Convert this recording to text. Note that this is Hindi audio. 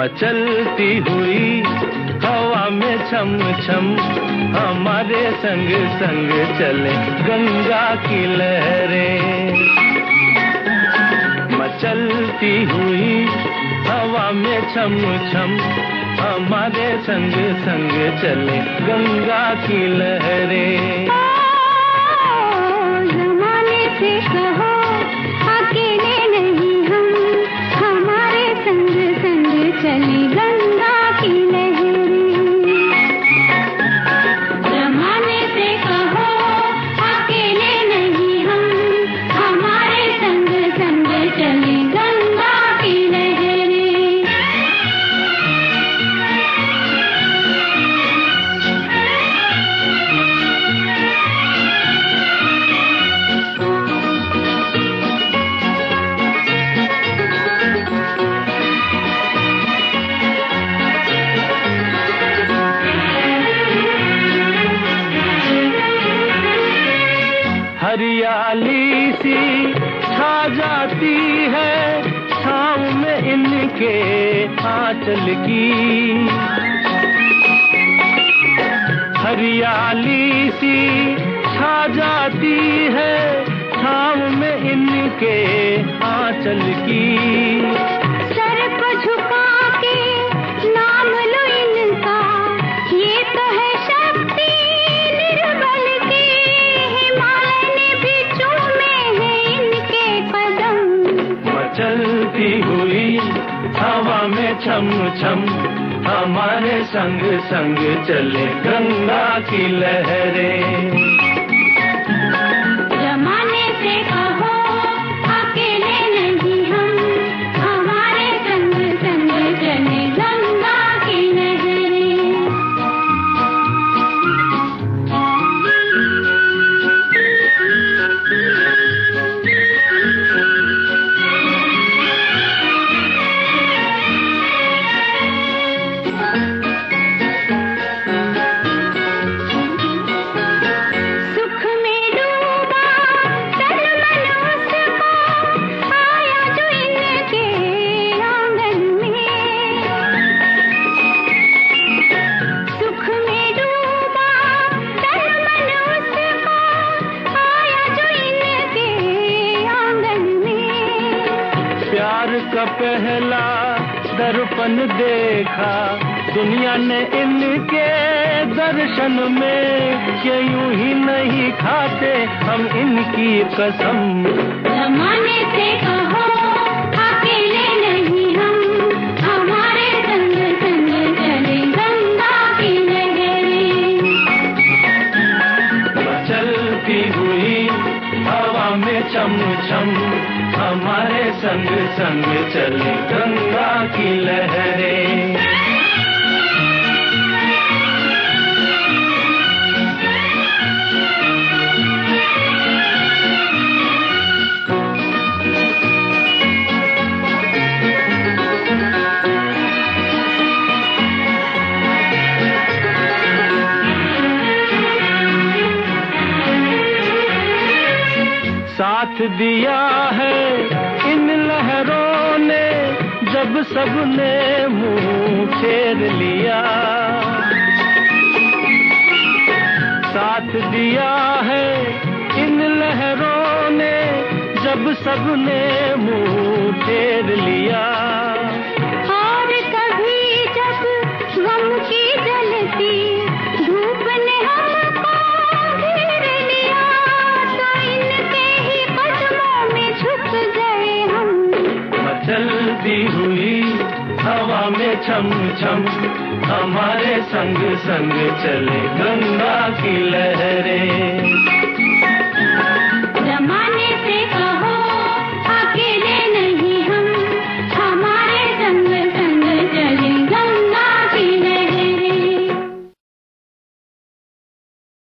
मचलती हुई हवा में छम छम हमारे संग संग चले गंगा की लहरें। मचलती हुई हवा में छम छम हमारे संग संग चले गंगा की लहरें। हरियाली सी छा जाती है छाँव में इनके आंचल की। हरियाली सी छा जाती है छाँव में इनके आंचल की। हवा में छम छम हमारे संग संग चले गंगा की लहरें। का पहला दर्पण देखा। दुनिया ने इनके दर्शन में कि यूँ ही नहीं खाते? हम इनकी कसम। जमाने से कहो अकेले नहीं हम। हमारे संग संग चले गंगा की लहरें। चलती हुई हवा में चम चम हमारे संग संग चले गंगा की लहरें। साथ दिया है। इन लहरों ने जब सबने मुँह फेर लिया। साथ दिया है। इन लहरों ने जब सबने मुँह फेर लिया। छम छम हमारे संग संग चले गंगा की लहरें।